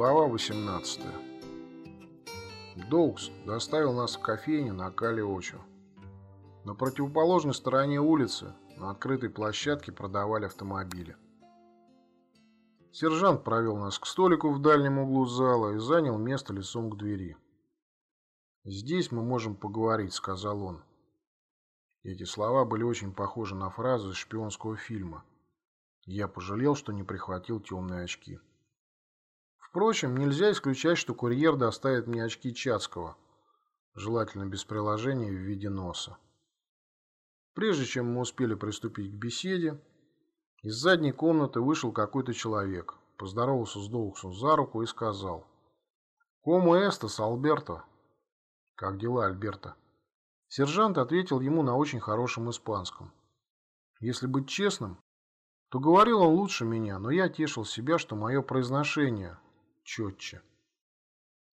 Глава 18 Доукс доставил нас в кофейню на Калиочу. На противоположной стороне улицы, на открытой площадке, продавали автомобили. Сержант провел нас к столику в дальнем углу зала и занял место лицом к двери. «Здесь мы можем поговорить», — сказал он. Эти слова были очень похожи на фразу из шпионского фильма. Я пожалел, что не прихватил темные очки. Впрочем, нельзя исключать, что курьер доставит мне очки Чацкого, желательно без приложения в виде носа. Прежде чем мы успели приступить к беседе, из задней комнаты вышел какой-то человек, поздоровался с Доуксом за руку и сказал «Кому эстас, Альберто?» «Как дела, Альберто?» Сержант ответил ему на очень хорошем испанском. Если быть честным, то говорил он лучше меня, но я тешил себя, что мое произношение четче.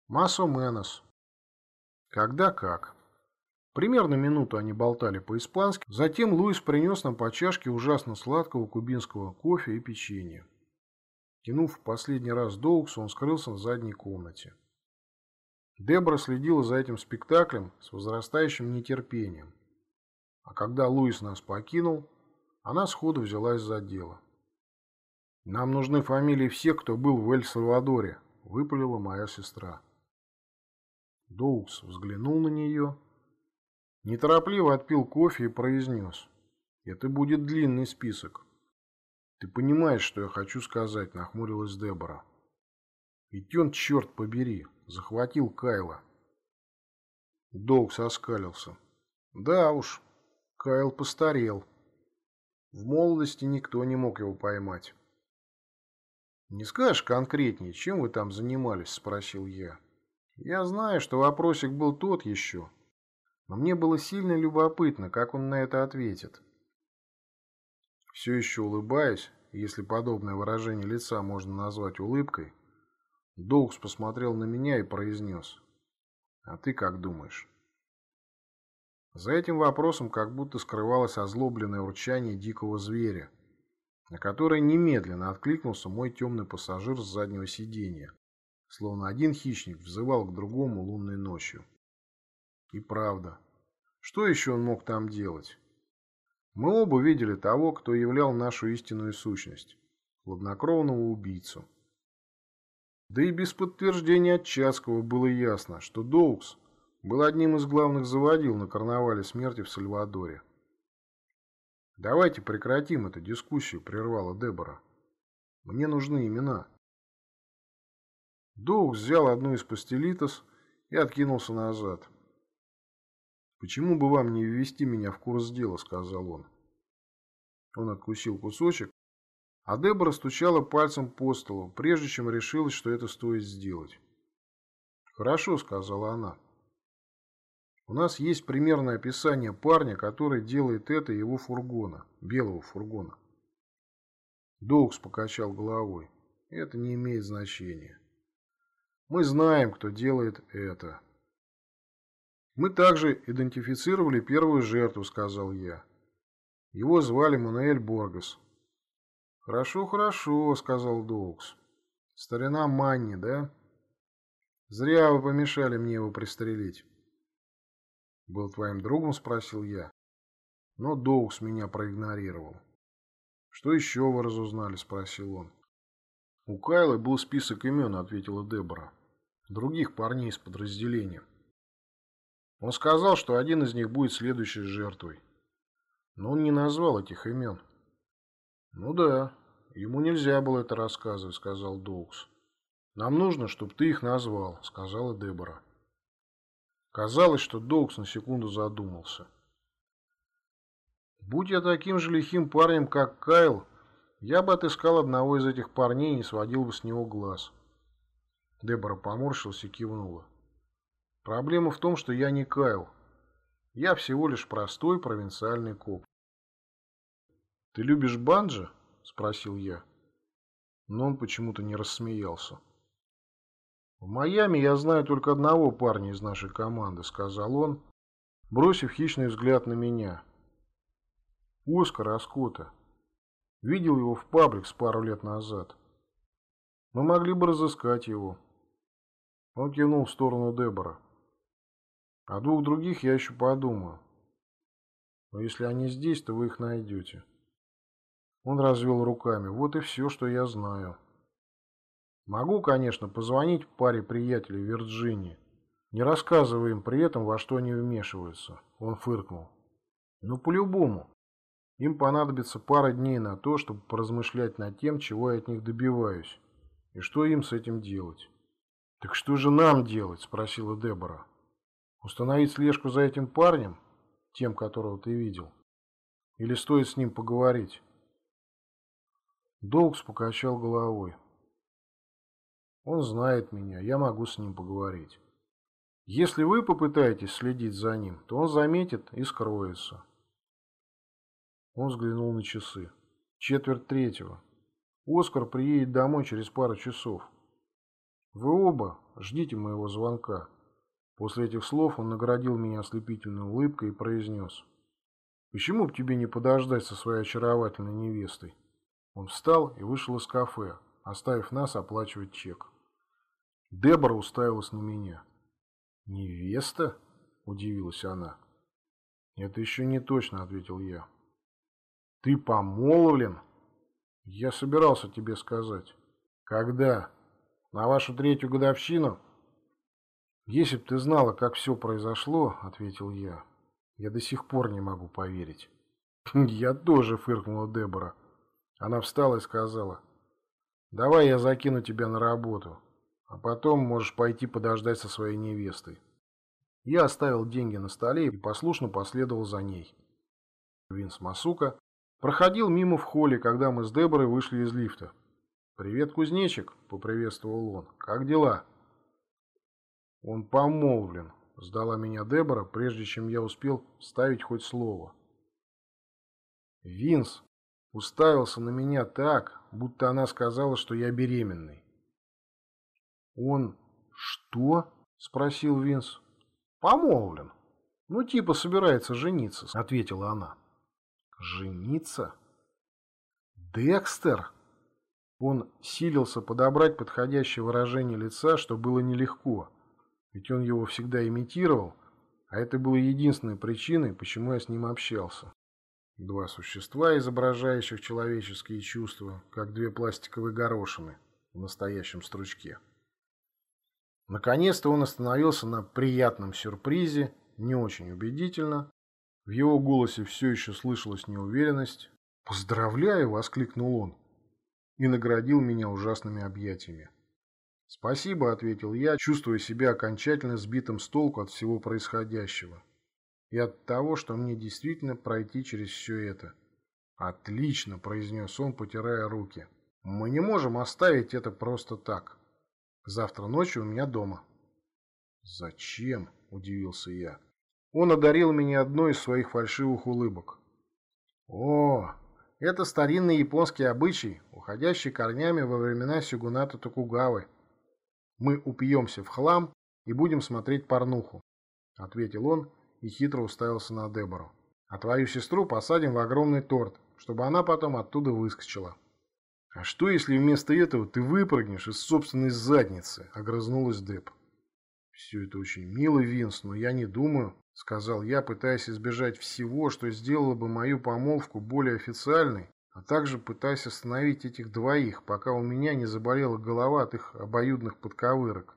Массо Менос. Когда как. Примерно минуту они болтали по-испански, затем Луис принес нам по чашке ужасно сладкого кубинского кофе и печенья. Тянув в последний раз Доукс, он скрылся в задней комнате. Дебра следила за этим спектаклем с возрастающим нетерпением. А когда Луис нас покинул, она сходу взялась за дело. «Нам нужны фамилии всех, кто был в Эль-Сальвадоре», — выпалила моя сестра. Доукс взглянул на нее, неторопливо отпил кофе и произнес. «Это будет длинный список». «Ты понимаешь, что я хочу сказать», — нахмурилась Дебора. «Ведь он, черт побери, захватил Кайла». Доукс оскалился. «Да уж, Кайл постарел». В молодости никто не мог его поймать. «Не скажешь конкретнее, чем вы там занимались?» – спросил я. Я знаю, что вопросик был тот еще, но мне было сильно любопытно, как он на это ответит. Все еще улыбаясь, если подобное выражение лица можно назвать улыбкой, Доукс посмотрел на меня и произнес. «А ты как думаешь?» За этим вопросом как будто скрывалось озлобленное урчание дикого зверя, на которое немедленно откликнулся мой темный пассажир с заднего сиденья, словно один хищник взывал к другому лунной ночью. И правда, что еще он мог там делать? Мы оба видели того, кто являл нашу истинную сущность, хладнокровного убийцу. Да и без подтверждения от Чацкого было ясно, что Доукс – был одним из главных заводил на карнавале смерти в Сальвадоре. «Давайте прекратим эту дискуссию», — прервала Дебора. «Мне нужны имена». Доук взял одну из пастелитос и откинулся назад. «Почему бы вам не ввести меня в курс дела?» — сказал он. Он откусил кусочек, а Дебора стучала пальцем по столу, прежде чем решилась, что это стоит сделать. «Хорошо», — сказала она. У нас есть примерное описание парня, который делает это его фургона, белого фургона. Доукс покачал головой. Это не имеет значения. Мы знаем, кто делает это. Мы также идентифицировали первую жертву, сказал я. Его звали Мануэль Боргас. Хорошо, хорошо, сказал Доукс. Старина Манни, да? Зря вы помешали мне его пристрелить. «Был твоим другом?» – спросил я. Но Доукс меня проигнорировал. «Что еще вы разузнали?» – спросил он. «У Кайла был список имен», – ответила Дебора. «Других парней из подразделения». Он сказал, что один из них будет следующей жертвой. Но он не назвал этих имен. «Ну да, ему нельзя было это рассказывать», – сказал Доукс. «Нам нужно, чтобы ты их назвал», – сказала Дебора. Казалось, что Доукс на секунду задумался. Будь я таким же лихим парнем, как Кайл, я бы отыскал одного из этих парней и не сводил бы с него глаз. Дебора поморщилась и кивнула. Проблема в том, что я не Кайл. Я всего лишь простой провинциальный коп. «Ты любишь банджо?» – спросил я. Но он почему-то не рассмеялся. «В Майами я знаю только одного парня из нашей команды», — сказал он, бросив хищный взгляд на меня. «Оскара Аскота. Видел его в Пабликс пару лет назад. Мы могли бы разыскать его. Он кивнул в сторону Дебора. О двух других я еще подумаю. Но если они здесь, то вы их найдете. Он развел руками. Вот и все, что я знаю. Могу, конечно, позвонить паре приятелей в Вирджинии, не рассказывая им при этом, во что они вмешиваются. Он фыркнул. Ну, по-любому. Им понадобится пара дней на то, чтобы поразмышлять над тем, чего я от них добиваюсь, и что им с этим делать. «Так что же нам делать?» – спросила Дебора. «Установить слежку за этим парнем, тем, которого ты видел? Или стоит с ним поговорить?» Долгс покачал головой. «Он знает меня, я могу с ним поговорить. Если вы попытаетесь следить за ним, то он заметит и скроется. Он взглянул на часы. Четверть третьего. Оскар приедет домой через пару часов. Вы оба ждите моего звонка. После этих слов он наградил меня ослепительной улыбкой и произнес. «Почему бы тебе не подождать со своей очаровательной невестой?» Он встал и вышел из кафе, оставив нас оплачивать чек. Дебора уставилась на меня. «Невеста?» – удивилась она. «Это еще не точно», – ответил я. Ты помолвлен? Я собирался тебе сказать. Когда? На вашу третью годовщину? Если б ты знала, как все произошло, ответил я, я до сих пор не могу поверить. Я тоже, фыркнула Дебора. Она встала и сказала, давай я закину тебя на работу, а потом можешь пойти подождать со своей невестой. Я оставил деньги на столе и послушно последовал за ней. Винс Масука Проходил мимо в холле, когда мы с Деборой вышли из лифта. «Привет, кузнечик!» – поприветствовал он. «Как дела?» «Он помолвлен», – сдала меня Дебора, прежде чем я успел ставить хоть слово. Винс уставился на меня так, будто она сказала, что я беременный. «Он что?» – спросил Винс. «Помолвлен. Ну, типа собирается жениться», – ответила она. Жениться? Декстер? Он силился подобрать подходящее выражение лица, что было нелегко, ведь он его всегда имитировал, а это было единственной причиной, почему я с ним общался. Два существа, изображающих человеческие чувства, как две пластиковые горошины в настоящем стручке. Наконец-то он остановился на приятном сюрпризе, не очень убедительно, в его голосе все еще слышалась неуверенность. «Поздравляю!» – воскликнул он и наградил меня ужасными объятиями. «Спасибо», – ответил я, чувствуя себя окончательно сбитым с толку от всего происходящего. И от того, что мне действительно пройти через все это. «Отлично», – произнес он, потирая руки. «Мы не можем оставить это просто так. Завтра ночью у меня дома». «Зачем?» – удивился я. Он одарил меня одной из своих фальшивых улыбок. О, это старинный японский обычай, уходящий корнями во времена сюгуната Токугавы. Мы упьемся в хлам и будем смотреть порнуху, ответил он и хитро уставился на Дебору. А твою сестру посадим в огромный торт, чтобы она потом оттуда выскочила. А что, если вместо этого ты выпрыгнешь из собственной задницы? Огрызнулась Деб. Все это очень мило, Винс, но я не думаю, — сказал я, пытаясь избежать всего, что сделало бы мою помолвку более официальной, а также пытаясь остановить этих двоих, пока у меня не заболела голова от их обоюдных подковырок.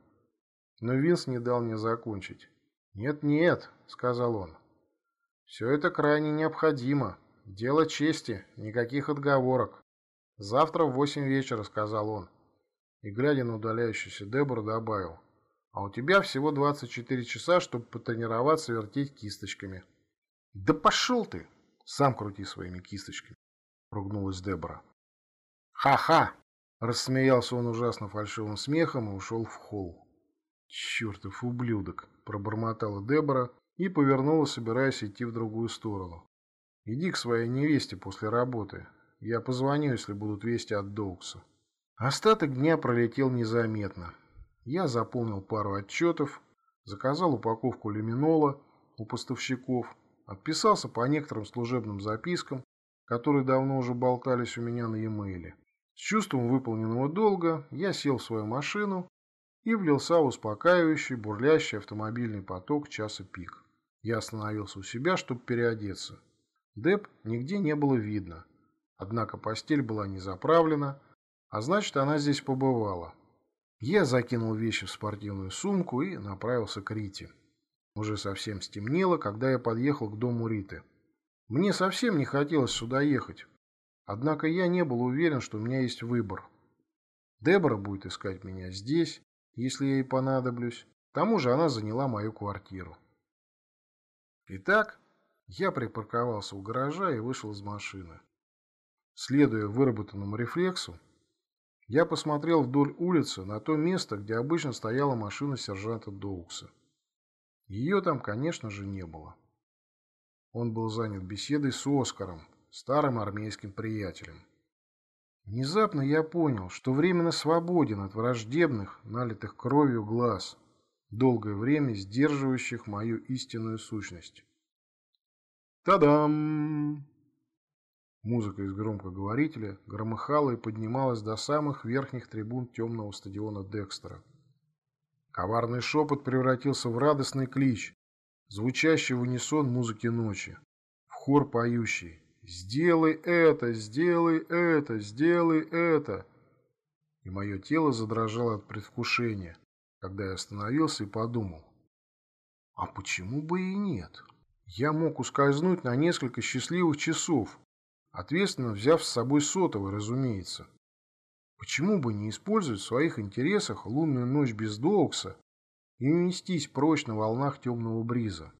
Но Винс не дал мне закончить. «Нет-нет», — сказал он, — «все это крайне необходимо. Дело чести, никаких отговорок. Завтра в восемь вечера», — сказал он. И, глядя на удаляющуюся Дебору, добавил — а у тебя всего 24 часа, чтобы потренироваться вертеть кисточками. Да пошел ты! Сам крути своими кисточками, ругнулась Дебора. Ха-ха! Рассмеялся он ужасно фальшивым смехом и ушел в холл. Чертов ублюдок! Пробормотала Дебора и повернулась, собираясь идти в другую сторону. Иди к своей невесте после работы. Я позвоню, если будут вести от Доукса. Остаток дня пролетел незаметно. Я заполнил пару отчетов, заказал упаковку люминола у поставщиков, отписался по некоторым служебным запискам, которые давно уже болтались у меня на e-mail. чувством выполненного долга я сел в свою машину и влился в успокаивающий, бурлящий автомобильный поток часа пик. Я остановился у себя, чтобы переодеться. Деп нигде не было видно, однако постель была не заправлена, а значит, она здесь побывала. Я закинул вещи в спортивную сумку и направился к Рите. Уже совсем стемнело, когда я подъехал к дому Риты. Мне совсем не хотелось сюда ехать, однако я не был уверен, что у меня есть выбор. Дебора будет искать меня здесь, если я ей понадоблюсь. К тому же она заняла мою квартиру. Итак, я припарковался у гаража и вышел из машины. Следуя выработанному рефлексу, я посмотрел вдоль улицы на то место, где обычно стояла машина сержанта Доукса. Ее там, конечно же, не было. Он был занят беседой с Оскаром, старым армейским приятелем. Внезапно я понял, что временно свободен от враждебных, налитых кровью глаз, долгое время сдерживающих мою истинную сущность. Та-дам! Музыка из громкоговорителя громыхала и поднималась до самых верхних трибун темного стадиона Декстера. Коварный шепот превратился в радостный клич, звучащий в унисон музыки ночи, в хор поющий «Сделай это! Сделай это! Сделай это!» И мое тело задрожало от предвкушения, когда я остановился и подумал, а почему бы и нет? Я мог ускользнуть на несколько счастливых часов, ответственно взяв с собой сотовый, разумеется. Почему бы не использовать в своих интересах лунную ночь без Доукса и унестись прочь на волнах темного бриза?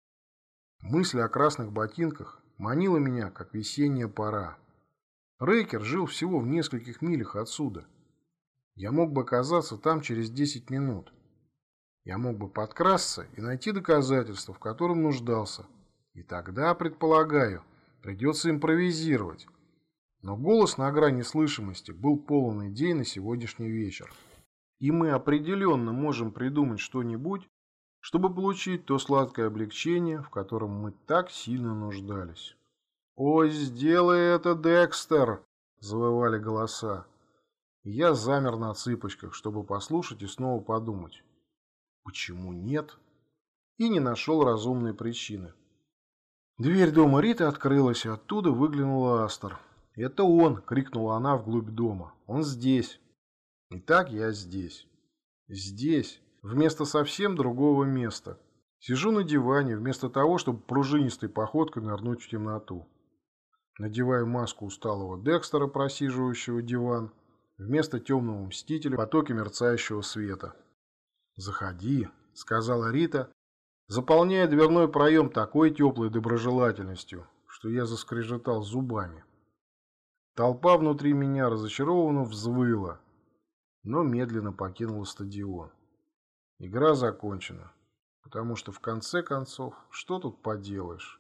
Мысль о красных ботинках манила меня, как весенняя пора. Рейкер жил всего в нескольких милях отсюда. Я мог бы оказаться там через 10 минут. Я мог бы подкрасться и найти доказательства, в котором нуждался. И тогда, предполагаю, придется импровизировать. Но голос на грани слышимости был полон идей на сегодняшний вечер. И мы определенно можем придумать что-нибудь, чтобы получить то сладкое облегчение, в котором мы так сильно нуждались. «Ой, сделай это, Декстер!» – завывали голоса. Я замер на цыпочках, чтобы послушать и снова подумать. Почему нет? И не нашел разумной причины. Дверь дома Риты открылась, и оттуда выглянула Астер. «Это он!» – крикнула она вглубь дома. «Он здесь!» Итак, я здесь. Здесь, вместо совсем другого места. Сижу на диване, вместо того, чтобы пружинистой походкой нырнуть в темноту. Надеваю маску усталого Декстера, просиживающего диван, вместо темного мстителя потоки мерцающего света. «Заходи», — сказала Рита, заполняя дверной проем такой теплой доброжелательностью, что я заскрежетал зубами. Толпа внутри меня разочарованно взвыла, но медленно покинула стадион. Игра закончена, потому что в конце концов, что тут поделаешь?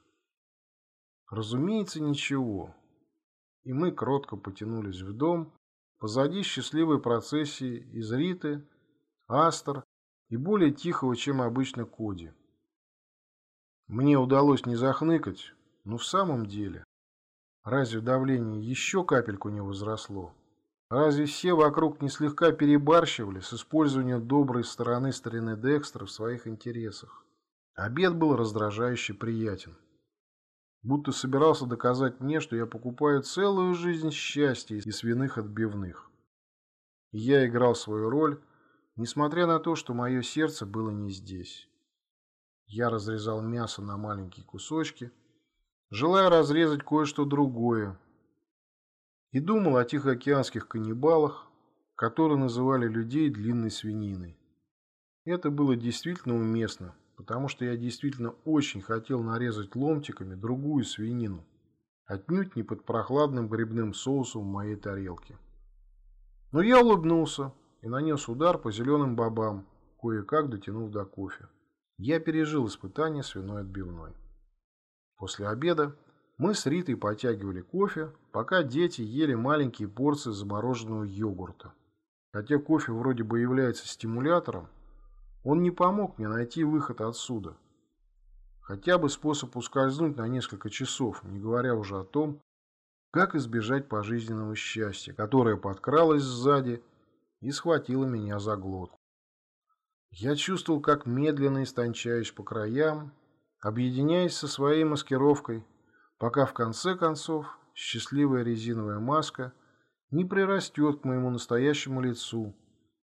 Разумеется, ничего. И мы кротко потянулись в дом, позади счастливой процессии из Риты, Астер и более тихого, чем обычно, Коди. Мне удалось не захныкать, но в самом деле, разве давление еще капельку не возросло? Разве все вокруг не слегка перебарщивали с использованием доброй стороны старины Декстра в своих интересах? Обед был раздражающе приятен. Будто собирался доказать мне, что я покупаю целую жизнь счастья и свиных отбивных. И я играл свою роль, несмотря на то, что мое сердце было не здесь. Я разрезал мясо на маленькие кусочки, желая разрезать кое-что другое, и думал о тихоокеанских каннибалах, которые называли людей длинной свининой. Это было действительно уместно, потому что я действительно очень хотел нарезать ломтиками другую свинину, отнюдь не под прохладным грибным соусом в моей тарелке. Но я улыбнулся и нанес удар по зеленым бобам, кое-как дотянув до кофе. Я пережил испытание свиной отбивной. После обеда мы с Ритой потягивали кофе, пока дети ели маленькие порции замороженного йогурта. Хотя кофе вроде бы является стимулятором, он не помог мне найти выход отсюда. Хотя бы способ ускользнуть на несколько часов, не говоря уже о том, Как избежать пожизненного счастья, которое подкралось сзади и схватило меня за глотку. Я чувствовал, как медленно истончаюсь по краям, объединяясь со своей маскировкой, пока в конце концов счастливая резиновая маска не прирастет к моему настоящему лицу,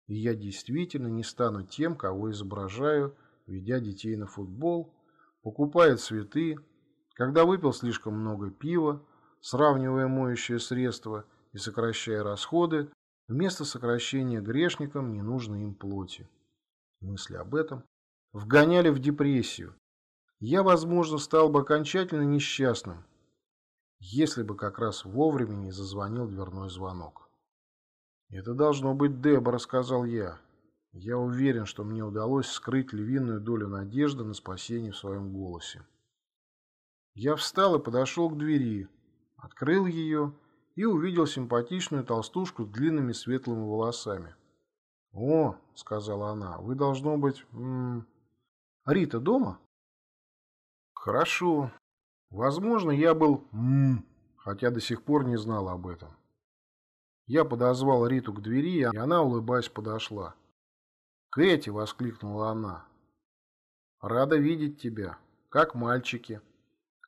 и я действительно не стану тем, кого изображаю, ведя детей на футбол, покупая цветы, когда выпил слишком много пива, сравнивая моющее средство и сокращая расходы, вместо сокращения грешникам ненужной им плоти. Мысли об этом вгоняли в депрессию. Я, возможно, стал бы окончательно несчастным, если бы как раз вовремя не зазвонил дверной звонок. «Это должно быть Дебора», — сказал я. Я уверен, что мне удалось скрыть львиную долю надежды на спасение в своем голосе. Я встал и подошел к двери, открыл ее и увидел симпатичную толстушку с длинными светлыми волосами. «О», — сказала она, — «вы, должно быть... М -м, Рита дома?» «Хорошо. Возможно, я был... М хотя до сих пор не знал об этом». Я подозвал Риту к двери, и она, улыбаясь, подошла. «Кэти!» — воскликнула она. «Рада видеть тебя. Как мальчики?»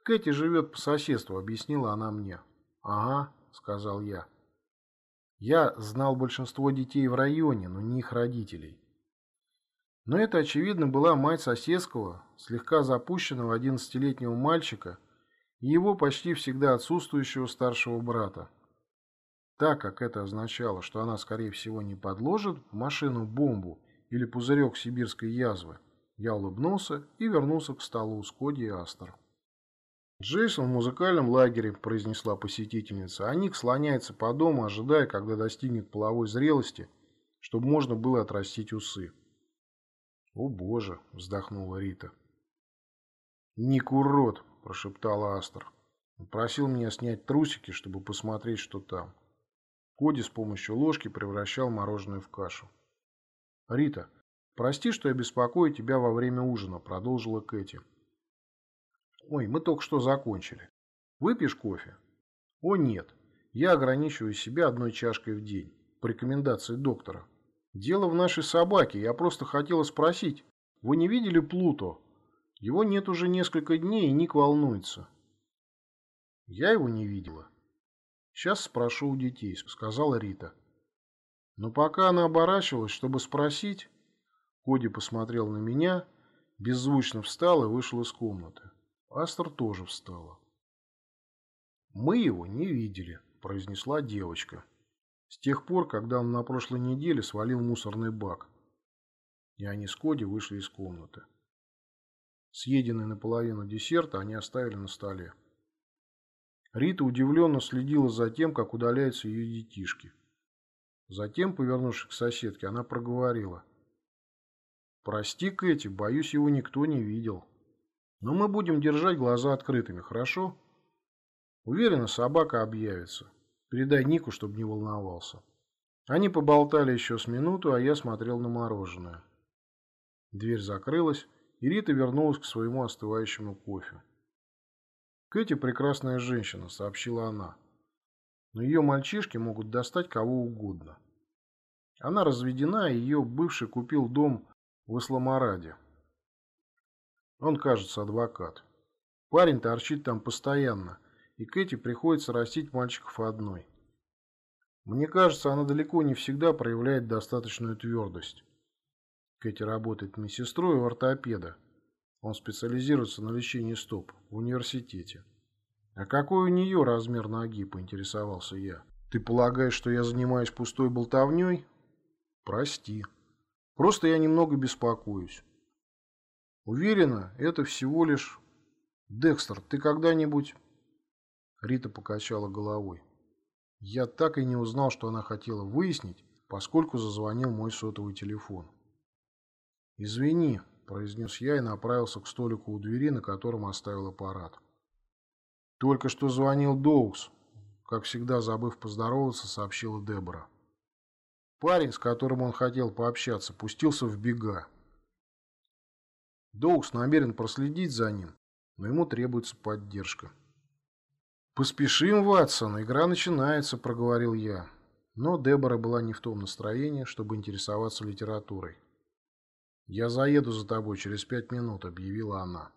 «Кэти живет по соседству», — объяснила она мне. «Ага», — сказал я. Я знал большинство детей в районе, но не их родителей. Но это, очевидно, была мать соседского, слегка запущенного одиннадцатилетнего мальчика и его почти всегда отсутствующего старшего брата. Так как это означало, что она, скорее всего, не подложит в машину бомбу или пузырек сибирской язвы, я улыбнулся и вернулся к столу с Коди и Астер. «Джейсон в музыкальном лагере», – произнесла посетительница, а Ник слоняется по дому, ожидая, когда достигнет половой зрелости, чтобы можно было отрастить усы. «О боже!» – вздохнула Рита. «Ник урод!» – прошептала Астер. Он просил меня снять трусики, чтобы посмотреть, что там. Коди с помощью ложки превращал мороженое в кашу. «Рита, прости, что я беспокою тебя во время ужина», – продолжила Кэти. Ой, мы только что закончили. Выпьешь кофе? О нет, я ограничиваю себя одной чашкой в день, по рекомендации доктора. Дело в нашей собаке, я просто хотела спросить, вы не видели Плуто? Его нет уже несколько дней, и Ник волнуется. Я его не видела. Сейчас спрошу у детей, сказала Рита. Но пока она оборачивалась, чтобы спросить, Коди посмотрел на меня, беззвучно встал и вышел из комнаты. Астер тоже встала. «Мы его не видели», – произнесла девочка. С тех пор, когда он на прошлой неделе свалил мусорный бак. И они с Коди вышли из комнаты. Съеденный наполовину десерта они оставили на столе. Рита удивленно следила за тем, как удаляются ее детишки. Затем, повернувшись к соседке, она проговорила. «Прости, Кэти, боюсь, его никто не видел». Но мы будем держать глаза открытыми, хорошо? Уверена, собака объявится. Передай Нику, чтобы не волновался. Они поболтали еще с минуту, а я смотрел на мороженое. Дверь закрылась, и Рита вернулась к своему остывающему кофе. «Кэти прекрасная женщина», — сообщила она. «Но ее мальчишки могут достать кого угодно. Она разведена, и ее бывший купил дом в Исламараде. Он, кажется, адвокат. Парень торчит там постоянно, и Кэти приходится растить мальчиков одной. Мне кажется, она далеко не всегда проявляет достаточную твердость. Кэти работает медсестрой у ортопеда. Он специализируется на лечении стоп в университете. А какой у нее размер ноги, поинтересовался я. Ты полагаешь, что я занимаюсь пустой болтовней? Прости. Просто я немного беспокоюсь. Уверена, это всего лишь... Декстер, ты когда-нибудь... Рита покачала головой. Я так и не узнал, что она хотела выяснить, поскольку зазвонил мой сотовый телефон. «Извини», – произнес я и направился к столику у двери, на котором оставил аппарат. «Только что звонил Доукс», – как всегда забыв поздороваться, сообщила Дебора. Парень, с которым он хотел пообщаться, пустился в бега. Доукс намерен проследить за ним, но ему требуется поддержка. «Поспешим, Ватсон, игра начинается», — проговорил я. Но Дебора была не в том настроении, чтобы интересоваться литературой. «Я заеду за тобой через пять минут», — объявила она.